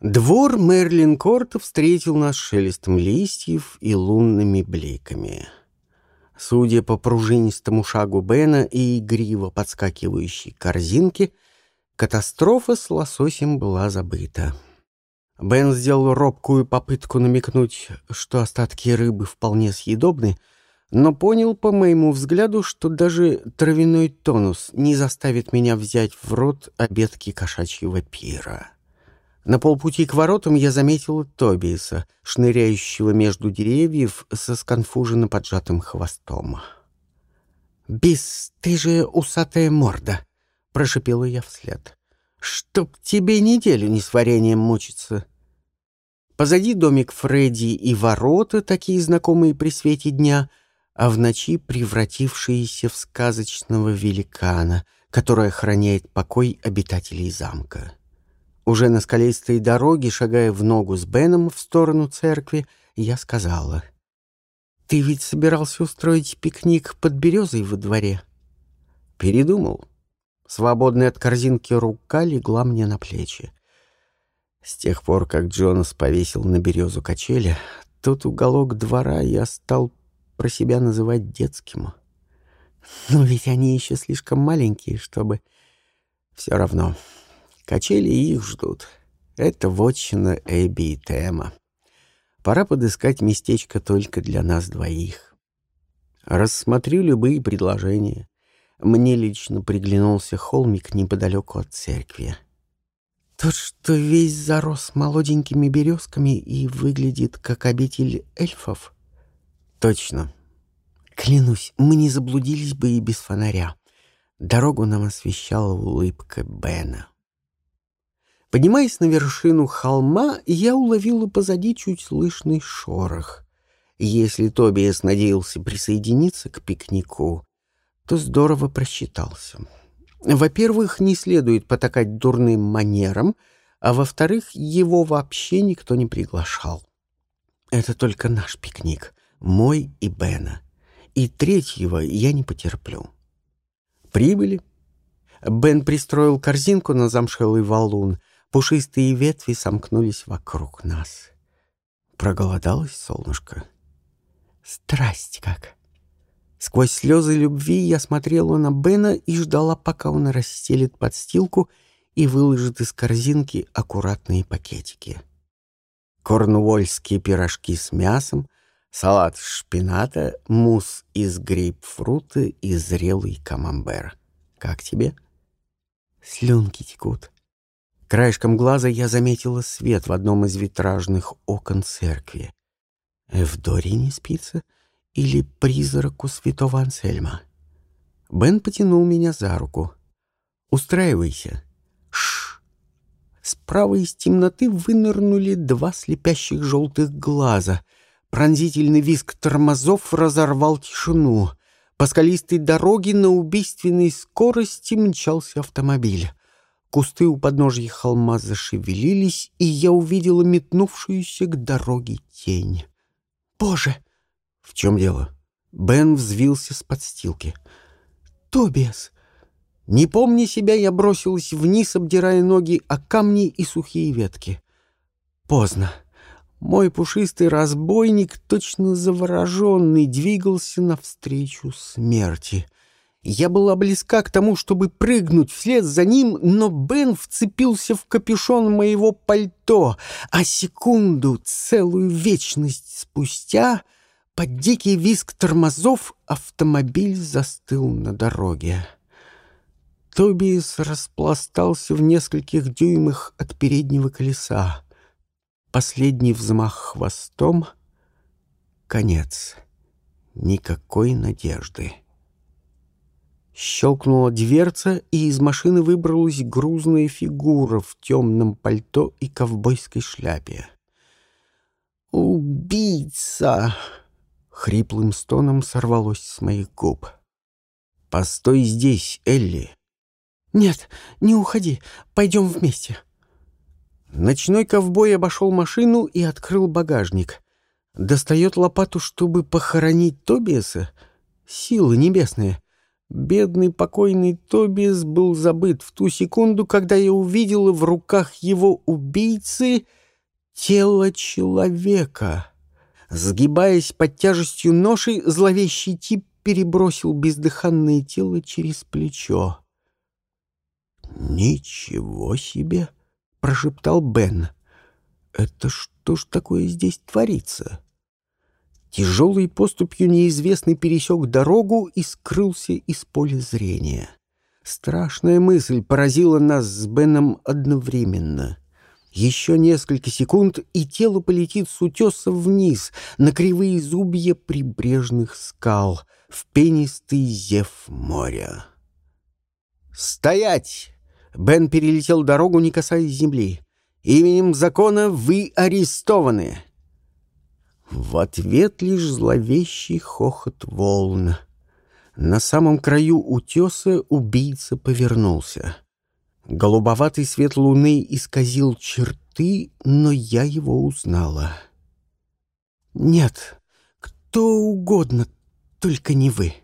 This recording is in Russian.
Двор Мерлин Корта встретил нас шелестом листьев и лунными бликами. Судя по пружинистому шагу Бена и игриво подскакивающей корзинке, катастрофа с лососем была забыта. Бен сделал робкую попытку намекнуть, что остатки рыбы вполне съедобны, но понял по моему взгляду, что даже травяной тонус не заставит меня взять в рот обедки кошачьего пира. На полпути к воротам я заметил Тобиса, шныряющего между деревьев со сконфуженно поджатым хвостом. «Бис, ты же усатая морда!» — прошипела я вслед. «Чтоб тебе неделю не с вареньем мучиться!» Позади домик Фредди и ворота, такие знакомые при свете дня, а в ночи превратившиеся в сказочного великана, который охраняет покой обитателей замка. Уже на скалистой дороге, шагая в ногу с Беном в сторону церкви, я сказала. «Ты ведь собирался устроить пикник под березой во дворе?» Передумал. Свободная от корзинки рука легла мне на плечи. С тех пор, как Джонас повесил на березу качели, тот уголок двора я стал про себя называть детским. Но ведь они еще слишком маленькие, чтобы... Все равно... Качели их ждут. Это вотчина Эбби и Тема. Пора подыскать местечко только для нас двоих. Рассмотрю любые предложения. Мне лично приглянулся холмик неподалеку от церкви. Тот, что весь зарос молоденькими березками и выглядит как обитель эльфов? Точно. Клянусь, мы не заблудились бы и без фонаря. Дорогу нам освещала улыбка Бена. Поднимаясь на вершину холма, я уловила позади чуть слышный шорох. Если Тобиас надеялся присоединиться к пикнику, то здорово просчитался. Во-первых, не следует потакать дурным манерам, а во-вторых, его вообще никто не приглашал. Это только наш пикник, мой и Бена. И третьего я не потерплю. Прибыли. Бен пристроил корзинку на замшелый валун — Пушистые ветви сомкнулись вокруг нас. Проголодалось солнышко. Страсть как! Сквозь слезы любви я смотрела на Бена и ждала, пока он расстелит подстилку и выложит из корзинки аккуратные пакетики. Корнуольские пирожки с мясом, салат шпината, мусс из грейпфрута и зрелый камамбер. Как тебе? Слюнки текут. Краешком глаза я заметила свет в одном из витражных окон церкви. Эвдорий не спится или призраку святого Ансельма? Бен потянул меня за руку. «Устраивайся». Шш. Справа из темноты вынырнули два слепящих желтых глаза. Пронзительный визг тормозов разорвал тишину. По скалистой дороге на убийственной скорости мчался автомобиль. Кусты у подножья холма зашевелились, и я увидела метнувшуюся к дороге тень. «Боже!» «В чем дело?» Бен взвился с подстилки. «Тобиас!» Не помня себя, я бросилась вниз, обдирая ноги о камни и сухие ветки. Поздно. Мой пушистый разбойник, точно завороженный, двигался навстречу смерти — я была близка к тому, чтобы прыгнуть вслед за ним, но Бен вцепился в капюшон моего пальто, а секунду, целую вечность спустя, под дикий визг тормозов автомобиль застыл на дороге. Тобиас распластался в нескольких дюймах от переднего колеса. Последний взмах хвостом — конец. Никакой надежды. Щелкнула дверца, и из машины выбралась грузная фигура в темном пальто и ковбойской шляпе. «Убийца!» — хриплым стоном сорвалось с моих губ. «Постой здесь, Элли!» «Нет, не уходи, пойдем вместе!» Ночной ковбой обошел машину и открыл багажник. Достает лопату, чтобы похоронить Тобиаса? Силы небесные! Бедный покойный Тобис был забыт в ту секунду, когда я увидела в руках его убийцы тело человека. Сгибаясь под тяжестью ноши, зловещий тип перебросил бездыханное тело через плечо. «Ничего себе!» — прошептал Бен. «Это что ж такое здесь творится?» Тяжелой поступью неизвестный пересек дорогу и скрылся из поля зрения. Страшная мысль поразила нас с Беном одновременно. Еще несколько секунд, и тело полетит с утеса вниз, на кривые зубья прибрежных скал, в пенистый зев моря. «Стоять!» Бен перелетел дорогу, не касаясь земли. «Именем закона вы арестованы!» В ответ лишь зловещий хохот волн. На самом краю утеса убийца повернулся. Голубоватый свет луны исказил черты, но я его узнала. «Нет, кто угодно, только не вы».